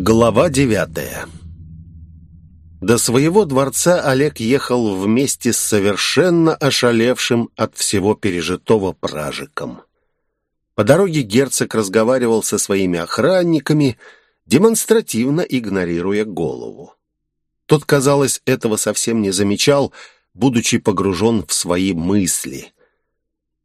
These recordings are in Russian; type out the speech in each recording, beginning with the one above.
Глава девятая До своего дворца Олег ехал вместе с совершенно ошалевшим от всего пережитого пражиком. По дороге герцог разговаривал со своими охранниками, демонстративно игнорируя голову. Тот, казалось, этого совсем не замечал, будучи погружен в свои мысли.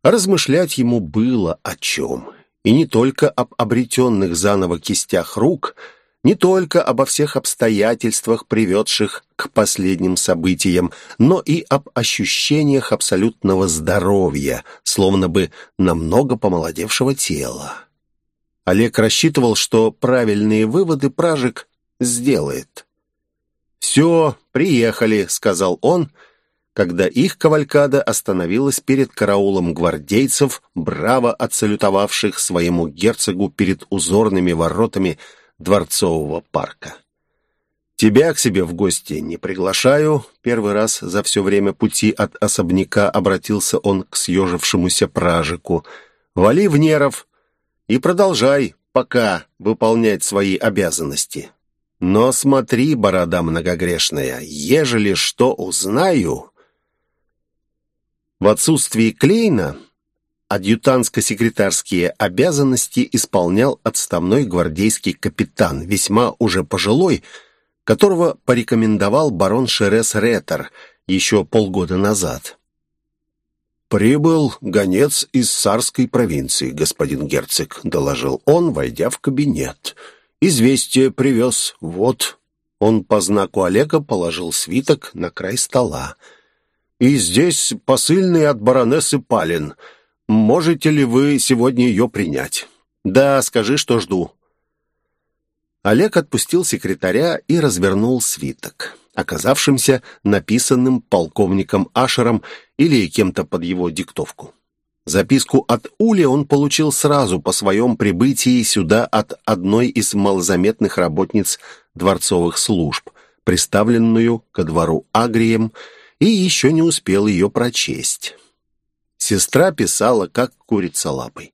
размышлять ему было о чем. И не только об обретенных заново кистях рук — не только обо всех обстоятельствах, приведших к последним событиям, но и об ощущениях абсолютного здоровья, словно бы намного помолодевшего тела. Олег рассчитывал, что правильные выводы Пражик сделает. «Все, приехали», — сказал он, когда их кавалькада остановилась перед караулом гвардейцев, браво отсалютовавших своему герцогу перед узорными воротами — Дворцового парка. «Тебя к себе в гости не приглашаю». Первый раз за все время пути от особняка обратился он к съежившемуся пражику. «Вали в неров и продолжай пока выполнять свои обязанности. Но смотри, борода многогрешная, ежели что узнаю...» В отсутствии Клейна адъютантско-секретарские обязанности исполнял отставной гвардейский капитан, весьма уже пожилой, которого порекомендовал барон Шерес Реттер еще полгода назад. «Прибыл гонец из Сарской провинции, господин герцог», — доложил он, войдя в кабинет. «Известие привез. Вот». Он по знаку Олега положил свиток на край стола. «И здесь посыльный от баронессы Палин». Можете ли вы сегодня ее принять? Да, скажи, что жду. Олег отпустил секретаря и развернул свиток, оказавшимся написанным полковником Ашером или кем-то под его диктовку. Записку от Ули он получил сразу по своем прибытии сюда от одной из малозаметных работниц дворцовых служб, приставленную ко двору Агрием, и еще не успел ее прочесть. Сестра писала, как курица лапой.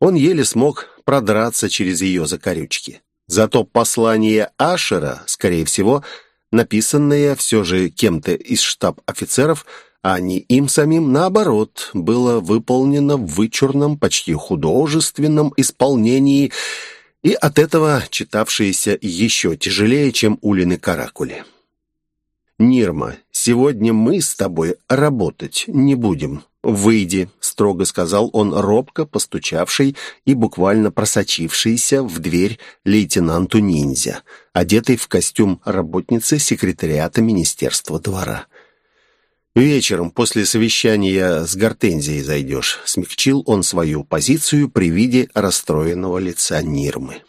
Он еле смог продраться через ее закорючки. Зато послание Ашера, скорее всего, написанное все же кем-то из штаб-офицеров, а не им самим, наоборот, было выполнено в вычурном, почти художественном исполнении и от этого читавшееся еще тяжелее, чем улины каракули. «Нирма, сегодня мы с тобой работать не будем», «Выйди», — строго сказал он робко постучавший и буквально просочившийся в дверь лейтенанту ниндзя, одетый в костюм работницы секретариата Министерства двора. «Вечером после совещания с Гортензией зайдешь», — смягчил он свою позицию при виде расстроенного лица Нирмы.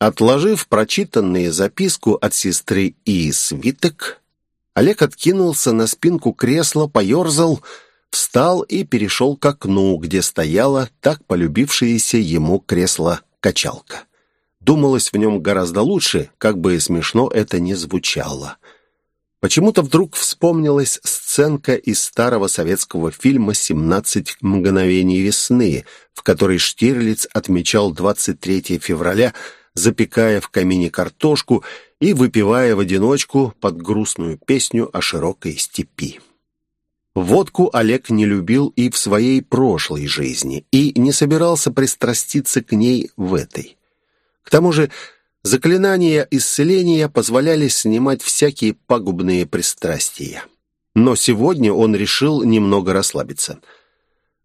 Отложив прочитанные записку от сестры и свиток, Олег откинулся на спинку кресла, поерзал — встал и перешел к окну, где стояла так полюбившееся ему кресло-качалка. Думалось в нем гораздо лучше, как бы смешно это ни звучало. Почему-то вдруг вспомнилась сценка из старого советского фильма «17 мгновений весны», в которой Штирлиц отмечал 23 февраля, запекая в камине картошку и выпивая в одиночку под грустную песню о широкой степи. Водку Олег не любил и в своей прошлой жизни, и не собирался пристраститься к ней в этой. К тому же заклинания исцеления позволяли снимать всякие пагубные пристрастия. Но сегодня он решил немного расслабиться.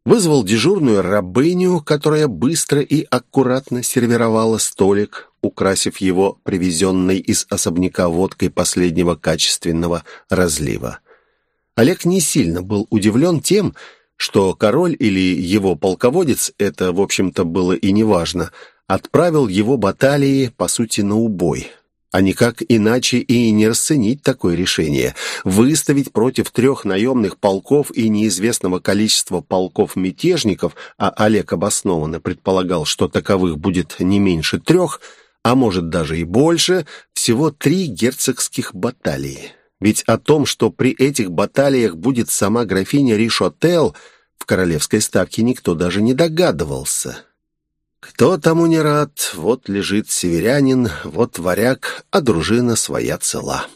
Вызвал дежурную рабыню, которая быстро и аккуратно сервировала столик, украсив его привезенной из особняка водкой последнего качественного разлива. Олег не сильно был удивлен тем, что король или его полководец, это, в общем-то, было и неважно, отправил его баталии, по сути, на убой. А никак иначе и не расценить такое решение. Выставить против трех наемных полков и неизвестного количества полков-мятежников, а Олег обоснованно предполагал, что таковых будет не меньше трех, а может даже и больше, всего три герцогских баталии. Ведь о том, что при этих баталиях будет сама графиня Ришотел, в королевской ставке никто даже не догадывался. Кто тому не рад, вот лежит северянин, вот варяг, а дружина своя цела.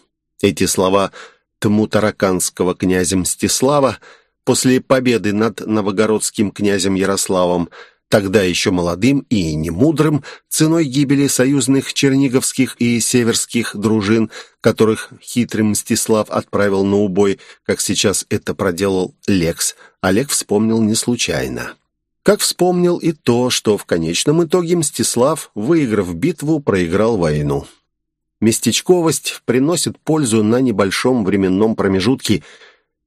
Эти слова Тмутараканского князя Мстислава после победы над новогородским князем Ярославом – тогда еще молодым и немудрым, ценой гибели союзных черниговских и северских дружин, которых хитрый Мстислав отправил на убой, как сейчас это проделал Лекс, Олег вспомнил не случайно. Как вспомнил и то, что в конечном итоге Мстислав, выиграв битву, проиграл войну. Местечковость приносит пользу на небольшом временном промежутке –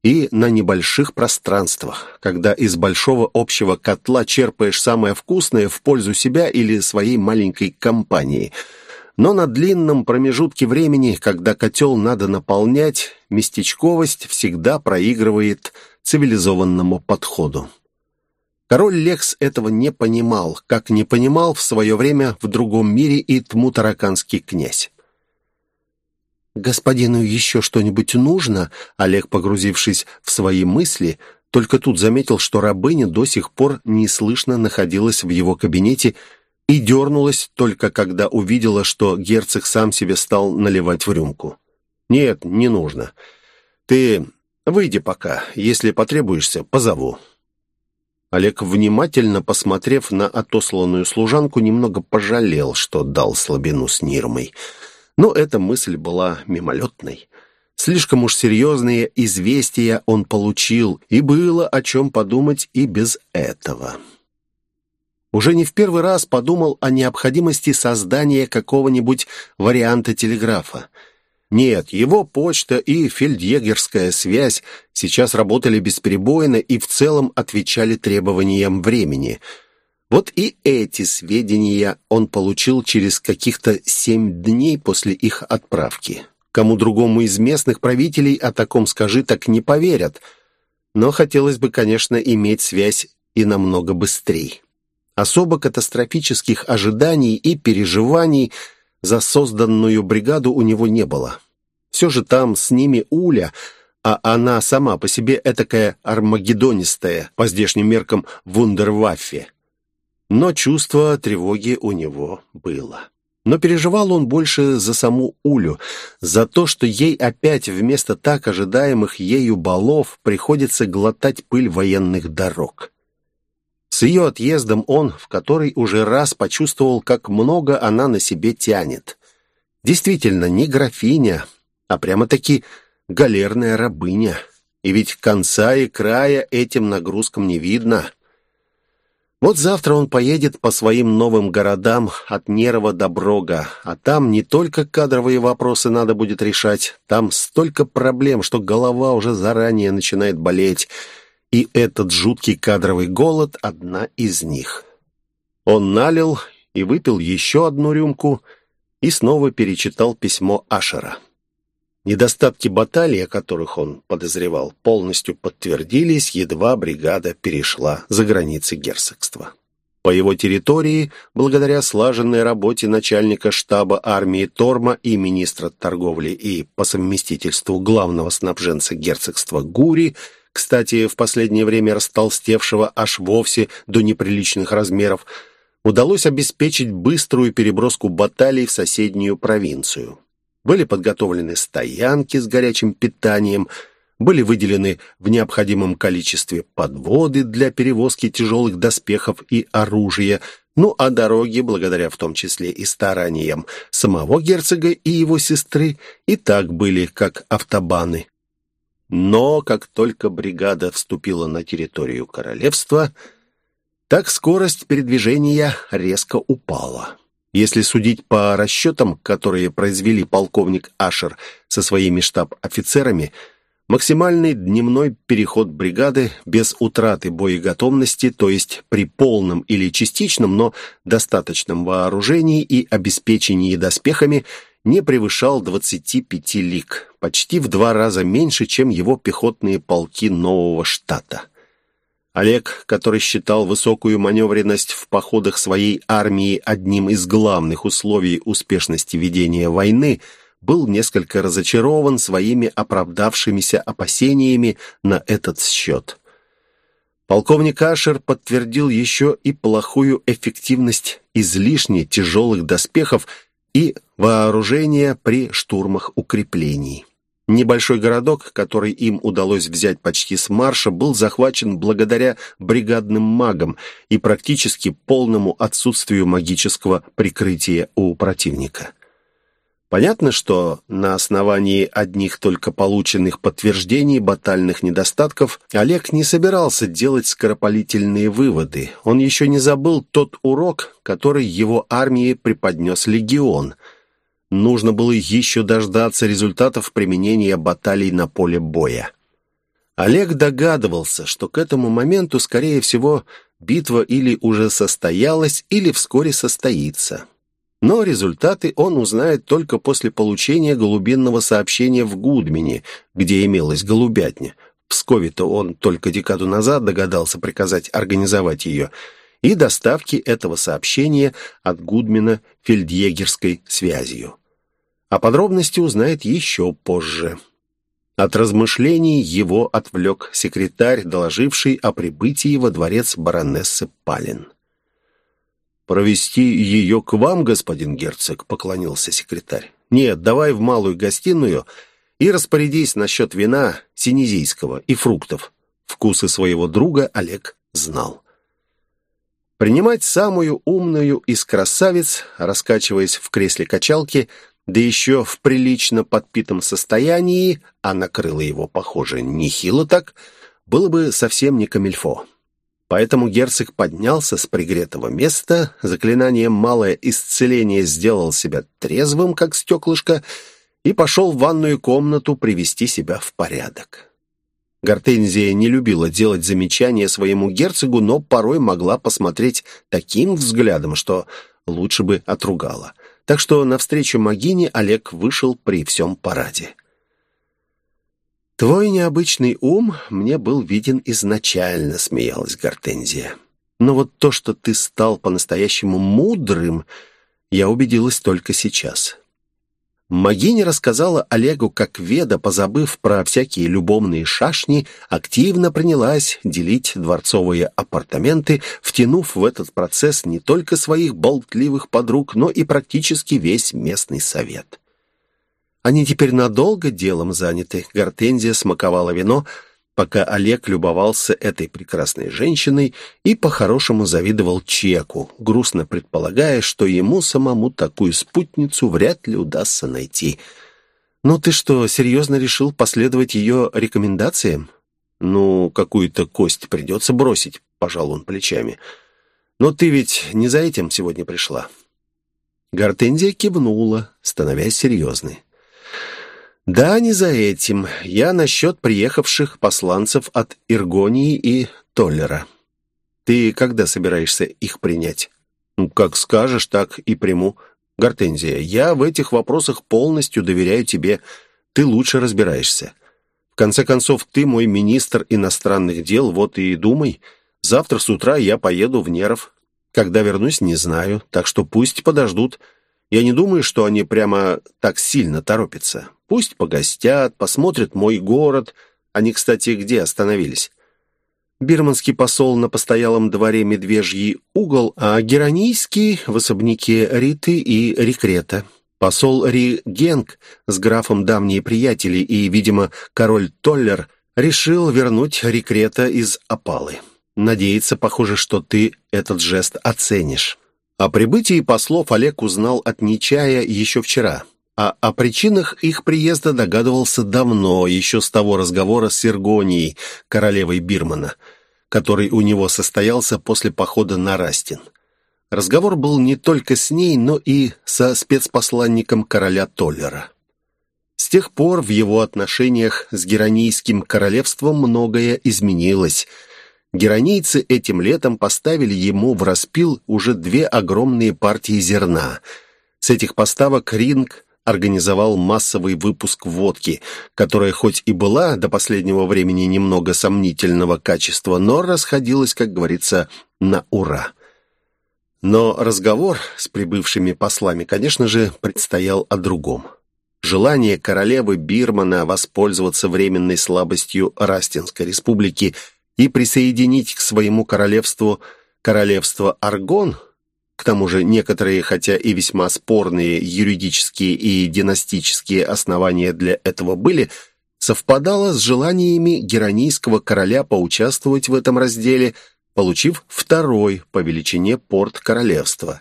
и на небольших пространствах, когда из большого общего котла черпаешь самое вкусное в пользу себя или своей маленькой компании. Но на длинном промежутке времени, когда котел надо наполнять, местечковость всегда проигрывает цивилизованному подходу. Король Лекс этого не понимал, как не понимал в свое время в другом мире и тмутараканский князь. «Господину еще что-нибудь нужно?» Олег, погрузившись в свои мысли, только тут заметил, что рабыня до сих пор неслышно находилась в его кабинете и дернулась только когда увидела, что герцог сам себе стал наливать в рюмку. «Нет, не нужно. Ты выйди пока. Если потребуешься, позову». Олег, внимательно посмотрев на отосланную служанку, немного пожалел, что дал слабину с Нирмой – но эта мысль была мимолетной. Слишком уж серьезные известия он получил, и было о чем подумать и без этого. Уже не в первый раз подумал о необходимости создания какого-нибудь варианта телеграфа. Нет, его почта и фельдъегерская связь сейчас работали бесперебойно и в целом отвечали требованиям времени – вот и эти сведения он получил через каких-то семь дней после их отправки. Кому другому из местных правителей о таком скажи, так не поверят. Но хотелось бы, конечно, иметь связь и намного быстрее. Особо катастрофических ожиданий и переживаний за созданную бригаду у него не было. Все же там с ними Уля, а она сама по себе этакая армагеддонистая, по здешним меркам, вундерваффе. Но чувство тревоги у него было. Но переживал он больше за саму Улю, за то, что ей опять вместо так ожидаемых ею балов приходится глотать пыль военных дорог. С ее отъездом он, в который уже раз почувствовал, как много она на себе тянет. Действительно, не графиня, а прямо-таки галерная рабыня. И ведь конца и края этим нагрузкам не видно — вот завтра он поедет по своим новым городам от Нерова до Брога, а там не только кадровые вопросы надо будет решать, там столько проблем, что голова уже заранее начинает болеть, и этот жуткий кадровый голод — одна из них. Он налил и выпил еще одну рюмку и снова перечитал письмо Ашера. Недостатки баталии, о которых он подозревал, полностью подтвердились, едва бригада перешла за границы герцогства. По его территории, благодаря слаженной работе начальника штаба армии Торма и министра торговли и по совместительству главного снабженца герцогства Гури, кстати, в последнее время растолстевшего аж вовсе до неприличных размеров, удалось обеспечить быструю переброску баталий в соседнюю провинцию. Были подготовлены стоянки с горячим питанием, были выделены в необходимом количестве подводы для перевозки тяжелых доспехов и оружия, ну а дороги, благодаря в том числе и стараниям самого герцога и его сестры, и так были как автобаны. Но как только бригада вступила на территорию королевства, так скорость передвижения резко упала. Если судить по расчетам, которые произвели полковник Ашер со своими штаб-офицерами, максимальный дневной переход бригады без утраты боеготовности, то есть при полном или частичном, но достаточном вооружении и обеспечении доспехами, не превышал 25 лиг, почти в два раза меньше, чем его пехотные полки нового штата. Олег, который считал высокую маневренность в походах своей армии одним из главных условий успешности ведения войны, был несколько разочарован своими оправдавшимися опасениями на этот счет. Полковник Ашер подтвердил еще и плохую эффективность излишне тяжелых доспехов и вооружения при штурмах укреплений. Небольшой городок, который им удалось взять почти с марша, был захвачен благодаря бригадным магам и практически полному отсутствию магического прикрытия у противника. Понятно, что на основании одних только полученных подтверждений батальных недостатков Олег не собирался делать скоропалительные выводы. Он еще не забыл тот урок, который его армии преподнес легион. Нужно было еще дождаться результатов применения баталий на поле боя. Олег догадывался, что к этому моменту, скорее всего, битва или уже состоялась, или вскоре состоится. Но результаты он узнает только после получения голубинного сообщения в Гудмине, где имелась голубятня. В Пскове-то он только декаду назад догадался приказать организовать ее, и доставки этого сообщения от Гудмина фельдъегерской связью. А подробности узнает еще позже. От размышлений его отвлек секретарь, доложивший о прибытии во дворец баронессы Палин. «Провести ее к вам, господин герцог», — поклонился секретарь. «Нет, давай в малую гостиную и распорядись насчет вина синезийского и фруктов». Вкусы своего друга Олег знал. Принимать самую умную из красавиц, раскачиваясь в кресле качалки, да еще в прилично подпитом состоянии, а накрыло его, похоже, нехило так, было бы совсем не камильфо. Поэтому герцог поднялся с пригретого места, заклинанием «Малое исцеление» сделал себя трезвым, как стеклышко, и пошел в ванную комнату привести себя в порядок. Гортензия не любила делать замечания своему герцогу, но порой могла посмотреть таким взглядом, что лучше бы отругала. Так что навстречу Магине Олег вышел при всем параде. «Твой необычный ум мне был виден изначально», — смеялась Гортензия. «Но вот то, что ты стал по-настоящему мудрым, я убедилась только сейчас». Магиня рассказала Олегу, как Веда, позабыв про всякие любовные шашни, активно принялась делить дворцовые апартаменты, втянув в этот процесс не только своих болтливых подруг, но и практически весь местный совет. Они теперь надолго делом заняты. Гортензия смаковала вино, пока Олег любовался этой прекрасной женщиной и по-хорошему завидовал Чеку, грустно предполагая, что ему самому такую спутницу вряд ли удастся найти. «Ну ты что, серьезно решил последовать ее рекомендациям?» «Ну, какую-то кость придется бросить», — пожал он плечами. «Но ты ведь не за этим сегодня пришла». Гортензия кивнула, становясь серьезной. «Да, не за этим. Я насчет приехавших посланцев от Иргонии и Толлера. Ты когда собираешься их принять?» «Ну, как скажешь, так и приму. Гортензия, я в этих вопросах полностью доверяю тебе. Ты лучше разбираешься. В конце концов, ты мой министр иностранных дел, вот и думай. Завтра с утра я поеду в Неров. Когда вернусь, не знаю, так что пусть подождут. Я не думаю, что они прямо так сильно торопятся. Пусть погостят, посмотрят мой город. Они, кстати, где остановились? Бирманский посол на постоялом дворе Медвежий угол, а Геронийский в особняке Риты и Рекрета. Посол Ри Генг с графом давние приятели, и, видимо, король Толлер решил вернуть Рекрета из опалы. Надеется, похоже, что ты этот жест оценишь. О прибытии послов Олег узнал от Нечая еще вчера, а о причинах их приезда догадывался давно, еще с того разговора с Сергонией, королевой Бирмана, который у него состоялся после похода на Растин. Разговор был не только с ней, но и со спецпосланником короля Толлера. С тех пор в его отношениях с Геронийским королевством многое изменилось – Геронийцы этим летом поставили ему в распил уже две огромные партии зерна. С этих поставок Ринг организовал массовый выпуск водки, которая хоть и была до последнего времени немного сомнительного качества, но расходилась, как говорится, на ура. Но разговор с прибывшими послами, конечно же, предстоял о другом. Желание королевы Бирмана воспользоваться временной слабостью Растинской республики – и присоединить к своему королевству королевство Аргон, к тому же некоторые, хотя и весьма спорные юридические и династические основания для этого были, совпадало с желаниями геронийского короля поучаствовать в этом разделе, получив второй по величине порт королевства,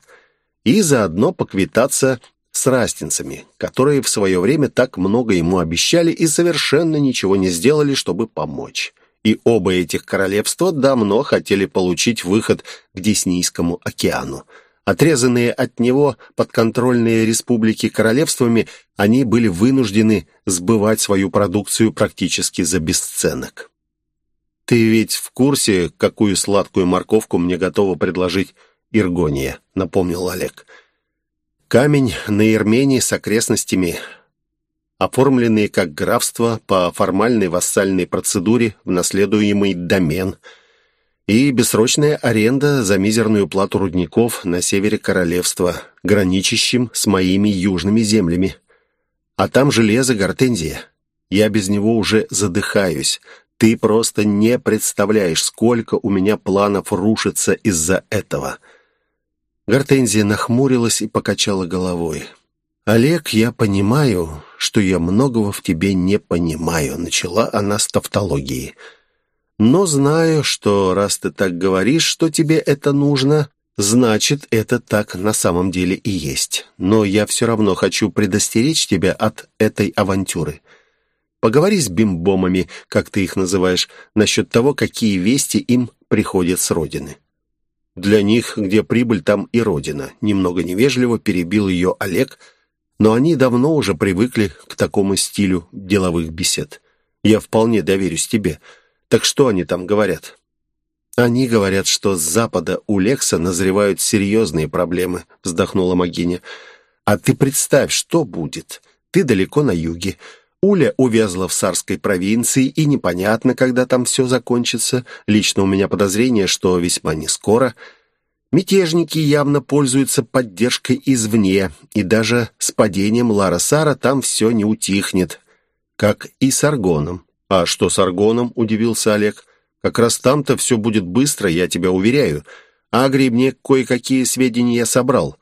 и заодно поквитаться с растинцами, которые в свое время так много ему обещали и совершенно ничего не сделали, чтобы помочь. И оба этих королевства давно хотели получить выход к Деснийскому океану. Отрезанные от него подконтрольные республики королевствами, они были вынуждены сбывать свою продукцию практически за бесценок. «Ты ведь в курсе, какую сладкую морковку мне готова предложить Иргония?» — напомнил Олег. — Камень на Ирмении с окрестностями, оформленный как графство по формальной вассальной процедуре в наследуемый домен и бессрочная аренда за мизерную плату рудников на севере королевства, граничащим с моими южными землями. А там железо гортензия. Я без него уже задыхаюсь. Ты просто не представляешь, сколько у меня планов рушится из-за этого». Гортензия нахмурилась и покачала головой. «Олег, я понимаю, что я многого в тебе не понимаю», — начала она с тавтологии. «Но знаю, что раз ты так говоришь, что тебе это нужно, значит, это так на самом деле и есть. Но я все равно хочу предостеречь тебя от этой авантюры. Поговори с бимбомами, как ты их называешь, насчет того, какие вести им приходят с родины». Для них, где прибыль, там и родина. Немного невежливо перебил ее Олег, но они давно уже привыкли к такому стилю деловых бесед. Я вполне доверюсь тебе. Так что они там говорят? Они говорят, что с запада у Лекса назревают серьезные проблемы, вздохнула Магиня. А ты представь, что будет. Ты далеко на юге. Уля увязла в Сарской провинции, и непонятно, когда там все закончится. Лично у меня подозрение, что весьма не скоро. Мятежники явно пользуются поддержкой извне, и даже с падением Лара Сара там все не утихнет. Как и с Аргоном. «А что с Аргоном?» – удивился Олег. «Как раз там-то все будет быстро, я тебя уверяю. Агри мне кое-какие сведения собрал.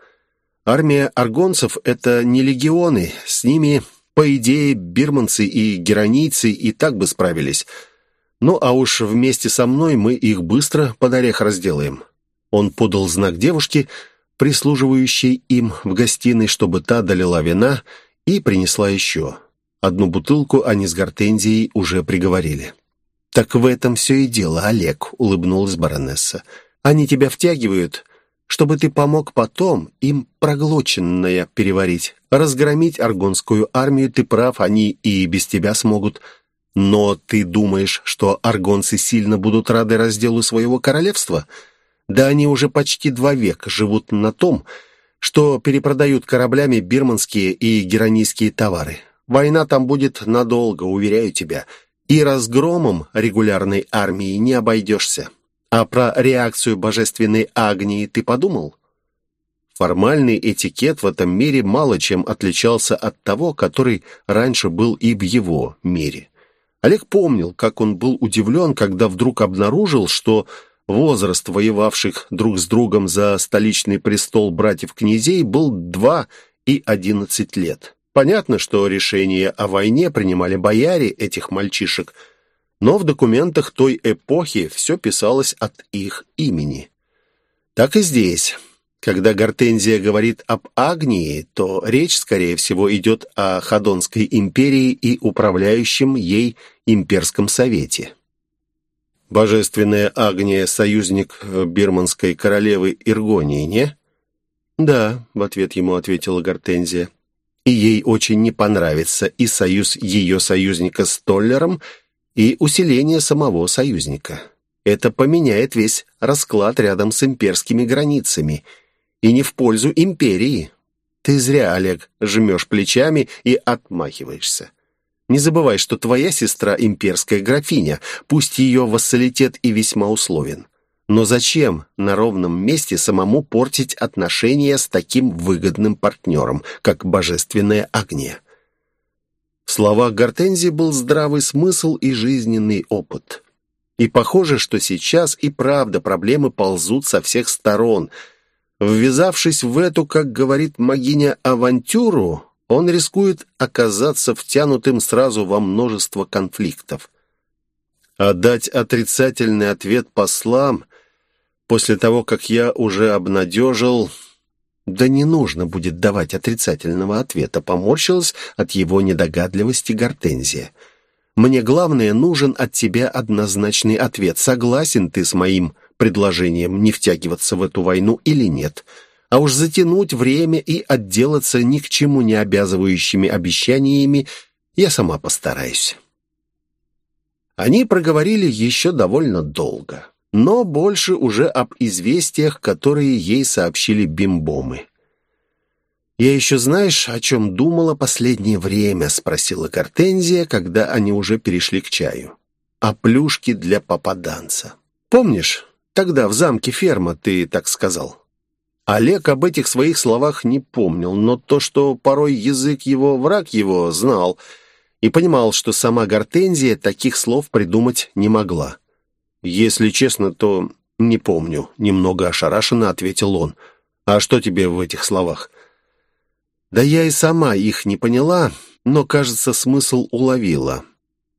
Армия аргонцев – это не легионы, с ними по идее, бирманцы и геронийцы и так бы справились. Ну, а уж вместе со мной мы их быстро под орех разделаем». Он подал знак девушке, прислуживающей им в гостиной, чтобы та долила вина и принесла еще. Одну бутылку они с Гортензией уже приговорили. «Так в этом все и дело, Олег», — улыбнулась баронесса. «Они тебя втягивают, чтобы ты помог потом им проглоченное переварить. Разгромить аргонскую армию ты прав, они и без тебя смогут. Но ты думаешь, что аргонцы сильно будут рады разделу своего королевства? Да они уже почти два века живут на том, что перепродают кораблями бирманские и геронийские товары. Война там будет надолго, уверяю тебя, и разгромом регулярной армии не обойдешься. А про реакцию божественной Агнии ты подумал? Формальный этикет в этом мире мало чем отличался от того, который раньше был и в его мире. Олег помнил, как он был удивлен, когда вдруг обнаружил, что возраст воевавших друг с другом за столичный престол братьев-князей был два и одиннадцать лет. Понятно, что решение о войне принимали бояре этих мальчишек – но в документах той эпохи все писалось от их имени. Так и здесь. Когда Гортензия говорит об Агнии, то речь, скорее всего, идет о Ходонской империи и управляющем ей имперском совете. Божественная Агния – союзник бирманской королевы Иргонии, не? «Да», — в ответ ему ответила Гортензия. «И ей очень не понравится и союз ее союзника с Толлером, и усиление самого союзника. Это поменяет весь расклад рядом с имперскими границами и не в пользу империи. Ты зря, Олег, жмешь плечами и отмахиваешься. Не забывай, что твоя сестра имперская графиня, пусть ее вассалитет и весьма условен. Но зачем на ровном месте самому портить отношения с таким выгодным партнером, как божественная огня? В словах Гортензии был здравый смысл и жизненный опыт. И похоже, что сейчас и правда проблемы ползут со всех сторон. Ввязавшись в эту, как говорит могиня, авантюру, он рискует оказаться втянутым сразу во множество конфликтов. А дать отрицательный ответ послам после того, как я уже обнадежил... Да не нужно будет давать отрицательного ответа, поморщилась от его недогадливости Гортензия. Мне главное, нужен от тебя однозначный ответ. Согласен ты с моим предложением не втягиваться в эту войну или нет? А уж затянуть время и отделаться ни к чему не обязывающими обещаниями я сама постараюсь. Они проговорили еще довольно долго, но больше уже об известиях, которые ей сообщили бимбомы. «Я еще знаешь, о чем думала последнее время?» — спросила Гортензия, когда они уже перешли к чаю. «О плюшке для попаданца. Помнишь, тогда в замке ферма ты так сказал?» Олег об этих своих словах не помнил, но то, что порой язык его, враг его, знал и понимал, что сама Гортензия таких слов придумать не могла. «Если честно, то не помню», — немного ошарашенно ответил он. «А что тебе в этих словах?» Да я и сама их не поняла, но, кажется, смысл уловила.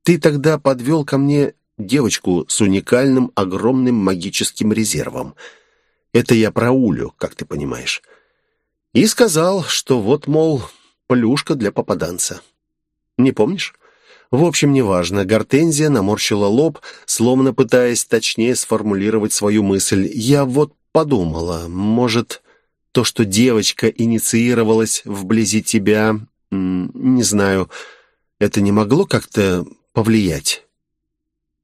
Ты тогда подвел ко мне девочку с уникальным огромным магическим резервом. Это я про Улю, как ты понимаешь. И сказал, что вот, мол, плюшка для попаданца. Не помнишь? В общем, неважно. Гортензия наморщила лоб, словно пытаясь точнее сформулировать свою мысль. Я вот подумала, может, то, что девочка инициировалась вблизи тебя, не знаю, это не могло как-то повлиять?»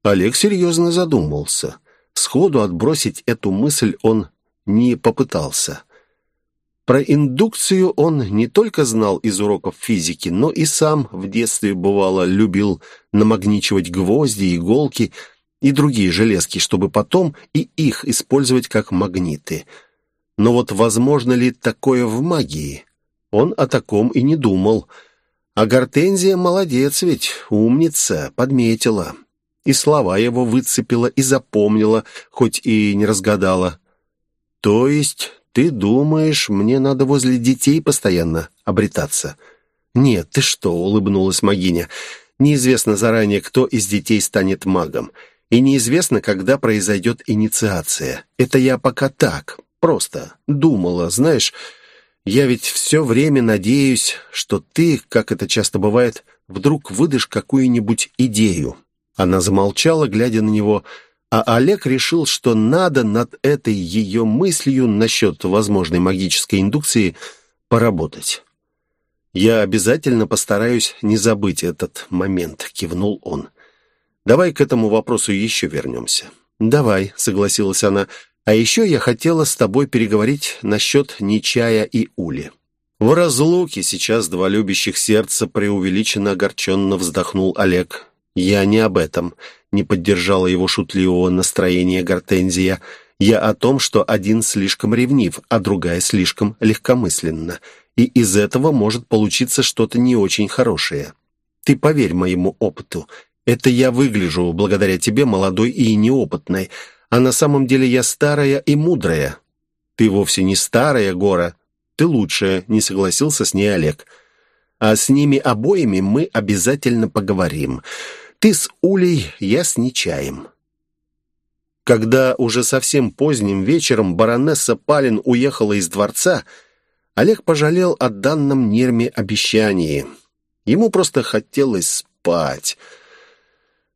Олег серьезно задумался. Сходу отбросить эту мысль он не попытался. Про индукцию он не только знал из уроков физики, но и сам в детстве, бывало, любил намагничивать гвозди, иголки и другие железки, чтобы потом и их использовать как магниты – но вот возможно ли такое в магии? Он о таком и не думал. А Гортензия молодец ведь, умница, подметила. И слова его выцепила и запомнила, хоть и не разгадала. «То есть ты думаешь, мне надо возле детей постоянно обретаться?» «Нет, ты что?» — улыбнулась магиня. «Неизвестно заранее, кто из детей станет магом. И неизвестно, когда произойдет инициация. Это я пока так, Просто думала, знаешь, я ведь все время надеюсь, что ты, как это часто бывает, вдруг выдашь какую-нибудь идею». Она замолчала, глядя на него, а Олег решил, что надо над этой ее мыслью насчет возможной магической индукции поработать. «Я обязательно постараюсь не забыть этот момент», — кивнул он. «Давай к этому вопросу еще вернемся». «Давай», — согласилась она, — а еще я хотела с тобой переговорить насчет Нечая и Ули». В разлуке сейчас два любящих сердца преувеличенно огорченно вздохнул Олег. «Я не об этом», — не поддержала его шутливого настроения Гортензия. «Я о том, что один слишком ревнив, а другая слишком легкомысленна, и из этого может получиться что-то не очень хорошее. Ты поверь моему опыту, это я выгляжу, благодаря тебе, молодой и неопытной, а на самом деле я старая и мудрая». «Ты вовсе не старая, Гора. Ты лучшая», — не согласился с ней Олег. «А с ними обоими мы обязательно поговорим. Ты с Улей, я с Нечаем». Когда уже совсем поздним вечером баронесса Палин уехала из дворца, Олег пожалел о данном Нерме обещании. Ему просто хотелось спать —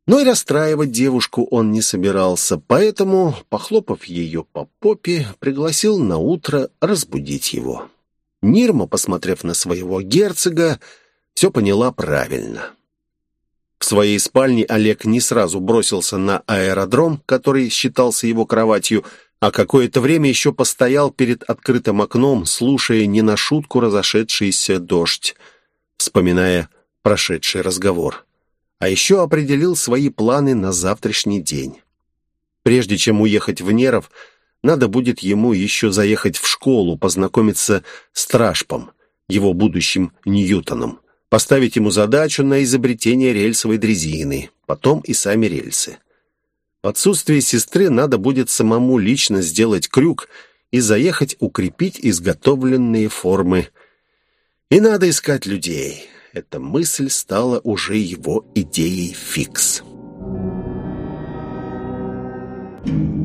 но и расстраивать девушку он не собирался, поэтому, похлопав ее по попе, пригласил на утро разбудить его. Нирма, посмотрев на своего герцога, все поняла правильно. В своей спальне Олег не сразу бросился на аэродром, который считался его кроватью, а какое-то время еще постоял перед открытым окном, слушая не на шутку разошедшийся дождь, вспоминая прошедший разговор а еще определил свои планы на завтрашний день. Прежде чем уехать в Неров, надо будет ему еще заехать в школу, познакомиться с Трашпом, его будущим Ньютоном, поставить ему задачу на изобретение рельсовой дрезины, потом и сами рельсы. В отсутствие сестры надо будет самому лично сделать крюк и заехать укрепить изготовленные формы. И надо искать людей. Эта мысль стала уже его идеей фикс. Thank you.